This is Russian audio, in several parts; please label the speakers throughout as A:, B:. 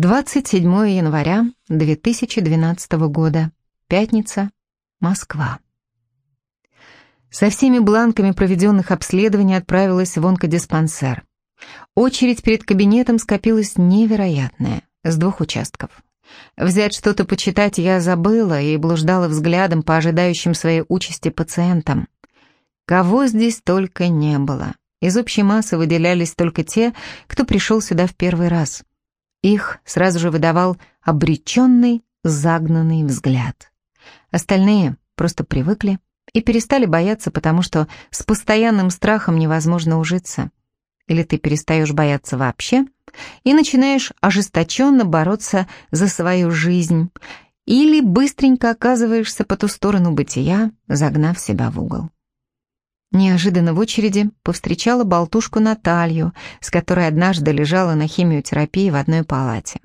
A: 27 января 2012 года. Пятница. Москва. Со всеми бланками проведенных обследований отправилась в онкодиспансер. Очередь перед кабинетом скопилась невероятная, с двух участков. Взять что-то почитать я забыла и блуждала взглядом по ожидающим своей участи пациентам. Кого здесь только не было. Из общей массы выделялись только те, кто пришел сюда в первый раз. Их сразу же выдавал обреченный, загнанный взгляд. Остальные просто привыкли и перестали бояться, потому что с постоянным страхом невозможно ужиться. Или ты перестаешь бояться вообще и начинаешь ожесточенно бороться за свою жизнь, или быстренько оказываешься по ту сторону бытия, загнав себя в угол. Неожиданно в очереди повстречала болтушку Наталью, с которой однажды лежала на химиотерапии в одной палате.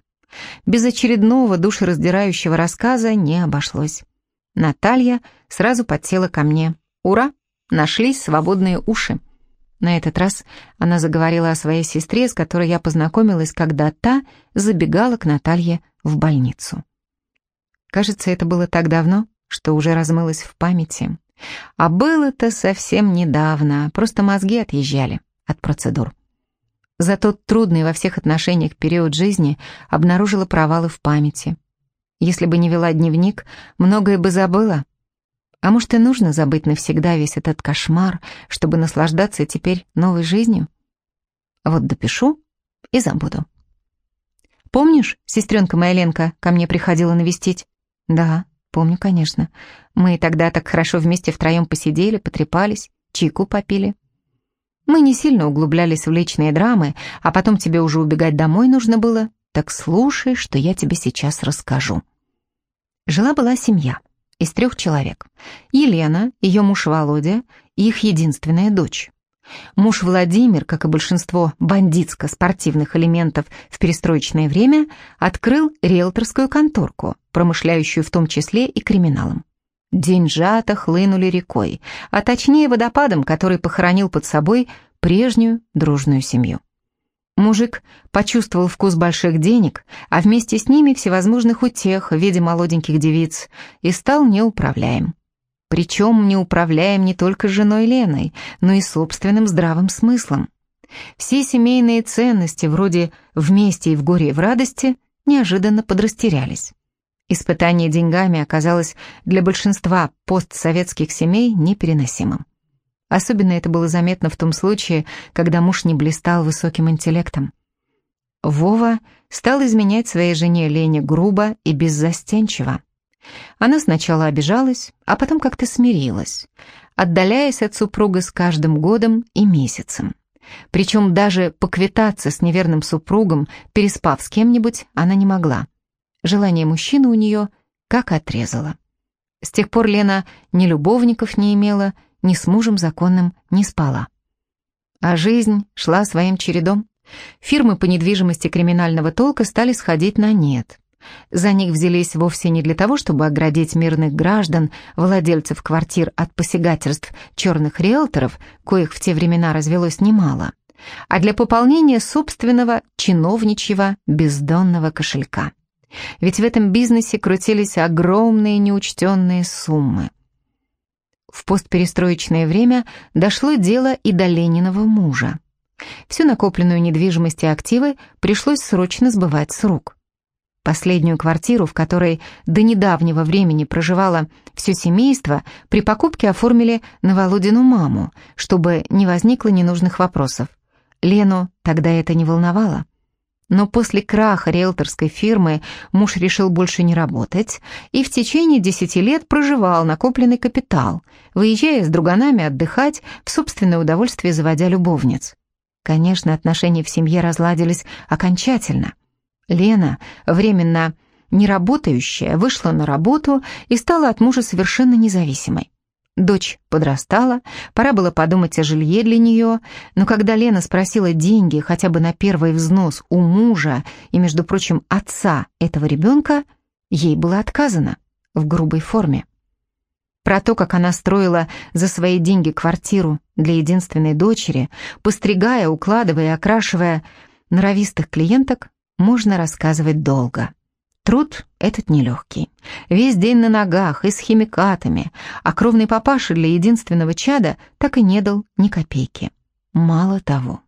A: Без очередного душераздирающего рассказа не обошлось. Наталья сразу подсела ко мне. «Ура! Нашлись свободные уши!» На этот раз она заговорила о своей сестре, с которой я познакомилась, когда та забегала к Наталье в больницу. Кажется, это было так давно, что уже размылось в памяти. А было-то совсем недавно, просто мозги отъезжали от процедур. За тот трудный во всех отношениях период жизни обнаружила провалы в памяти. Если бы не вела дневник, многое бы забыла. А может и нужно забыть навсегда весь этот кошмар, чтобы наслаждаться теперь новой жизнью? Вот допишу и забуду. Помнишь, сестренка моя Ленка ко мне приходила навестить? Да, Помню, конечно. Мы тогда так хорошо вместе втроем посидели, потрепались, чайку попили. Мы не сильно углублялись в личные драмы, а потом тебе уже убегать домой нужно было. Так слушай, что я тебе сейчас расскажу. Жила-была семья из трех человек. Елена, ее муж Володя и их единственная дочь. Муж Владимир, как и большинство бандитско-спортивных элементов в перестроечное время, открыл риэлторскую конторку, промышляющую в том числе и криминалом. Деньжата хлынули рекой, а точнее водопадом, который похоронил под собой прежнюю дружную семью. Мужик почувствовал вкус больших денег, а вместе с ними всевозможных утех в виде молоденьких девиц и стал неуправляем. Причем не управляем не только женой Леной, но и собственным здравым смыслом. Все семейные ценности, вроде «вместе и в горе и в радости», неожиданно подрастерялись. Испытание деньгами оказалось для большинства постсоветских семей непереносимым. Особенно это было заметно в том случае, когда муж не блистал высоким интеллектом. Вова стал изменять своей жене Лене грубо и беззастенчиво. Она сначала обижалась, а потом как-то смирилась, отдаляясь от супруга с каждым годом и месяцем. Причем даже поквитаться с неверным супругом, переспав с кем-нибудь, она не могла. Желание мужчины у нее как отрезало. С тех пор Лена ни любовников не имела, ни с мужем законным не спала. А жизнь шла своим чередом. Фирмы по недвижимости криминального толка стали сходить на нет. За них взялись вовсе не для того, чтобы оградить мирных граждан, владельцев квартир от посягательств черных риэлторов, коих в те времена развелось немало, а для пополнения собственного чиновничьего бездонного кошелька. Ведь в этом бизнесе крутились огромные неучтенные суммы. В постперестроечное время дошло дело и до Лениного мужа. Всю накопленную недвижимость и активы пришлось срочно сбывать с рук. Последнюю квартиру, в которой до недавнего времени проживало все семейство, при покупке оформили на Володину маму, чтобы не возникло ненужных вопросов. Лену тогда это не волновало. Но после краха риэлторской фирмы муж решил больше не работать и в течение десяти лет проживал накопленный капитал, выезжая с друганами отдыхать, в собственное удовольствие заводя любовниц. Конечно, отношения в семье разладились окончательно – Лена, временно не работающая, вышла на работу и стала от мужа совершенно независимой. Дочь подрастала, пора было подумать о жилье для нее, но когда Лена спросила деньги хотя бы на первый взнос у мужа и, между прочим, отца этого ребенка, ей было отказано в грубой форме. Про то, как она строила за свои деньги квартиру для единственной дочери, постригая, укладывая и окрашивая норовистых клиенток, можно рассказывать долго. Труд этот нелегкий. Весь день на ногах и с химикатами, а кровный папаша для единственного чада так и не дал ни копейки. Мало того,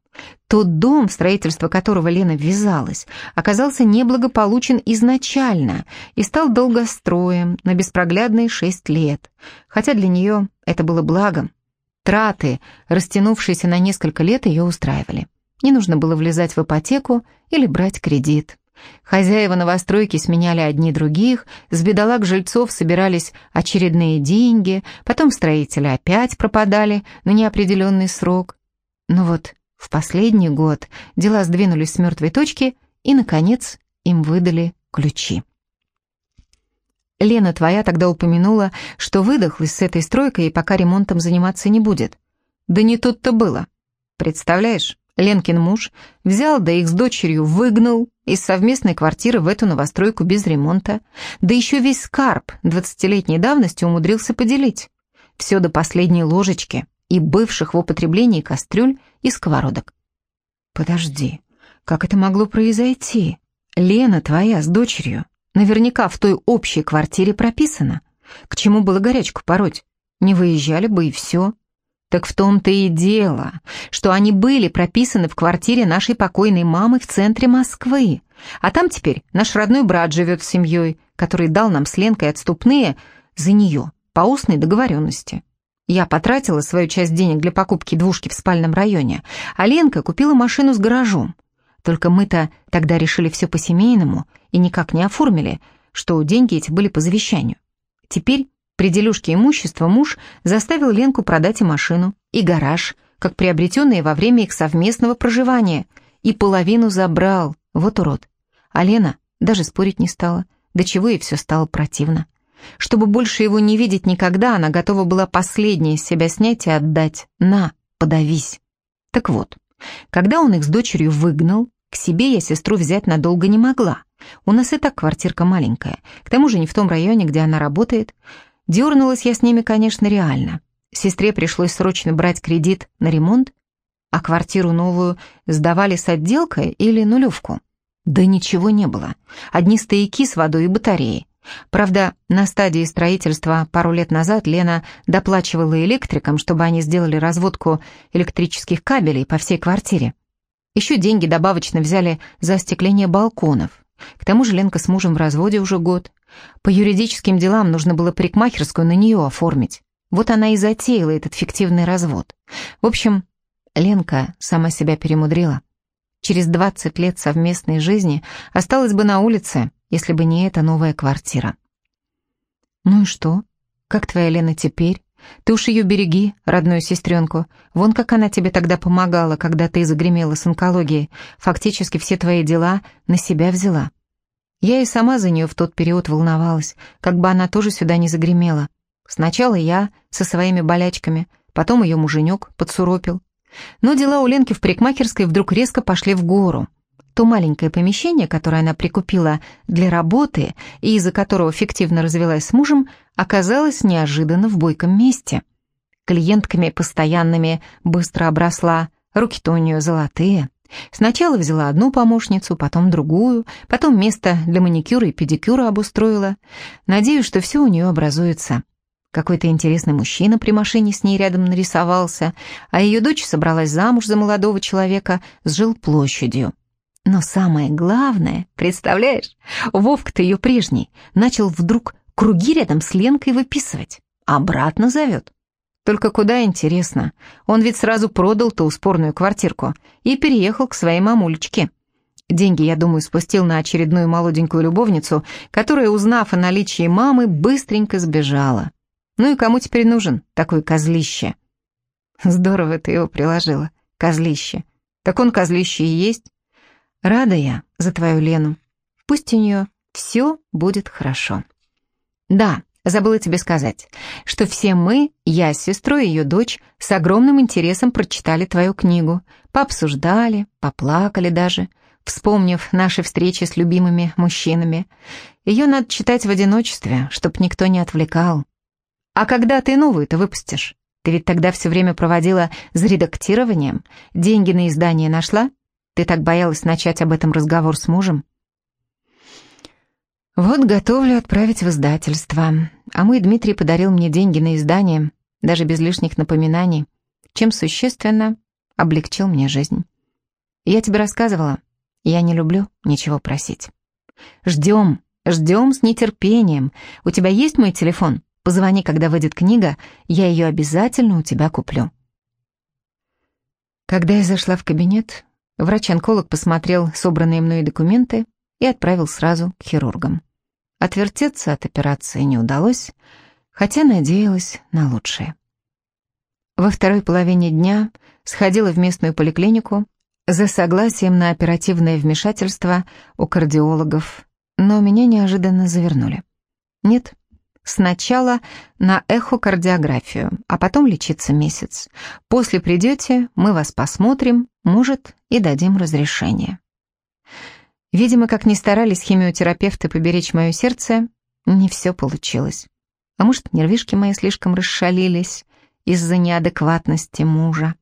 A: тот дом, в строительство которого Лена ввязалась, оказался неблагополучен изначально и стал долгостроем на беспроглядные шесть лет, хотя для нее это было благом. Траты, растянувшиеся на несколько лет, ее устраивали. Не нужно было влезать в ипотеку или брать кредит. Хозяева новостройки сменяли одни других, с бедолаг жильцов собирались очередные деньги, потом строители опять пропадали на неопределенный срок. Но вот в последний год дела сдвинулись с мертвой точки, и, наконец, им выдали ключи. Лена твоя тогда упомянула, что выдохлась с этой стройкой и пока ремонтом заниматься не будет. Да не тут-то было. Представляешь, Ленкин муж взял, да их с дочерью выгнал из совместной квартиры в эту новостройку без ремонта, да еще весь скарб двадцатилетней давности умудрился поделить. Все до последней ложечки и бывших в употреблении кастрюль и сковородок. Подожди, как это могло произойти? Лена твоя с дочерью наверняка в той общей квартире прописана. К чему было горячку пороть? Не выезжали бы и все. Так в том-то и дело, что они были прописаны в квартире нашей покойной мамы в центре Москвы. А там теперь наш родной брат живет с семьей, который дал нам с Ленкой отступные за нее по устной договоренности. Я потратила свою часть денег для покупки двушки в спальном районе, а Ленка купила машину с гаражом. Только мы-то тогда решили все по-семейному и никак не оформили, что деньги эти были по завещанию. Теперь при дележке имущества муж заставил Ленку продать и машину, и гараж, как приобретенные во время их совместного проживания, и половину забрал, вот урод. А Лена даже спорить не стала, до чего ей все стало противно. Чтобы больше его не видеть никогда, она готова была последнее из себя снять и отдать. «На, подавись». Так вот, когда он их с дочерью выгнал, к себе я сестру взять надолго не могла. У нас и так квартирка маленькая, к тому же не в том районе, где она работает. Дернулась я с ними, конечно, реально. Сестре пришлось срочно брать кредит на ремонт, а квартиру новую сдавали с отделкой или нулевку. Да ничего не было. Одни стояки с водой и батареи. Правда, на стадии строительства пару лет назад Лена доплачивала электрикам, чтобы они сделали разводку электрических кабелей по всей квартире. Еще деньги добавочно взяли за остекление балконов. К тому же Ленка с мужем в разводе уже год. По юридическим делам нужно было парикмахерскую на нее оформить. Вот она и затеяла этот фиктивный развод. В общем, Ленка сама себя перемудрила. Через 20 лет совместной жизни осталась бы на улице, если бы не эта новая квартира. «Ну и что? Как твоя Лена теперь? Ты уж ее береги, родную сестренку. Вон как она тебе тогда помогала, когда ты загремела с онкологией. Фактически все твои дела на себя взяла. Я и сама за нее в тот период волновалась, как бы она тоже сюда не загремела. Сначала я со своими болячками, потом ее муженек подсуропил. Но дела у Ленки в парикмахерской вдруг резко пошли в гору. То маленькое помещение, которое она прикупила для работы и из-за которого фиктивно развелась с мужем, оказалось неожиданно в бойком месте. Клиентками постоянными быстро обросла, руки-то у нее золотые. Сначала взяла одну помощницу, потом другую, потом место для маникюра и педикюра обустроила. Надеюсь, что все у нее образуется. Какой-то интересный мужчина при машине с ней рядом нарисовался, а ее дочь собралась замуж за молодого человека с жилплощадью. Но самое главное, представляешь, Вовка-то ее прежний, начал вдруг круги рядом с Ленкой выписывать. Обратно зовет. Только куда интересно, он ведь сразу продал ту спорную квартирку и переехал к своей мамулечке. Деньги, я думаю, спустил на очередную молоденькую любовницу, которая, узнав о наличии мамы, быстренько сбежала. Ну и кому теперь нужен такой козлище? Здорово ты его приложила, козлище. Так он козлище и есть. Рада я за твою Лену. Пусть у нее все будет хорошо. Да, забыла тебе сказать, что все мы, я с сестрой и ее дочь, с огромным интересом прочитали твою книгу, пообсуждали, поплакали даже, вспомнив наши встречи с любимыми мужчинами. Ее надо читать в одиночестве, чтоб никто не отвлекал. А когда ты новую-то выпустишь? Ты ведь тогда все время проводила за редактированием, деньги на издание нашла? Ты так боялась начать об этом разговор с мужем?» «Вот готовлю отправить в издательство. А мой Дмитрий подарил мне деньги на издание, даже без лишних напоминаний, чем существенно облегчил мне жизнь. Я тебе рассказывала, я не люблю ничего просить. Ждем, ждем с нетерпением. У тебя есть мой телефон? Позвони, когда выйдет книга, я ее обязательно у тебя куплю. Когда я зашла в кабинет, врач-онколог посмотрел собранные мной документы и отправил сразу к хирургам. Отвертеться от операции не удалось, хотя надеялась на лучшее. Во второй половине дня сходила в местную поликлинику за согласием на оперативное вмешательство у кардиологов, но меня неожиданно завернули. Нет, Сначала на эхокардиографию, а потом лечиться месяц. После придете, мы вас посмотрим, может, и дадим разрешение. Видимо, как ни старались химиотерапевты поберечь мое сердце, не все получилось. А может, нервишки мои слишком расшалились из-за неадекватности мужа.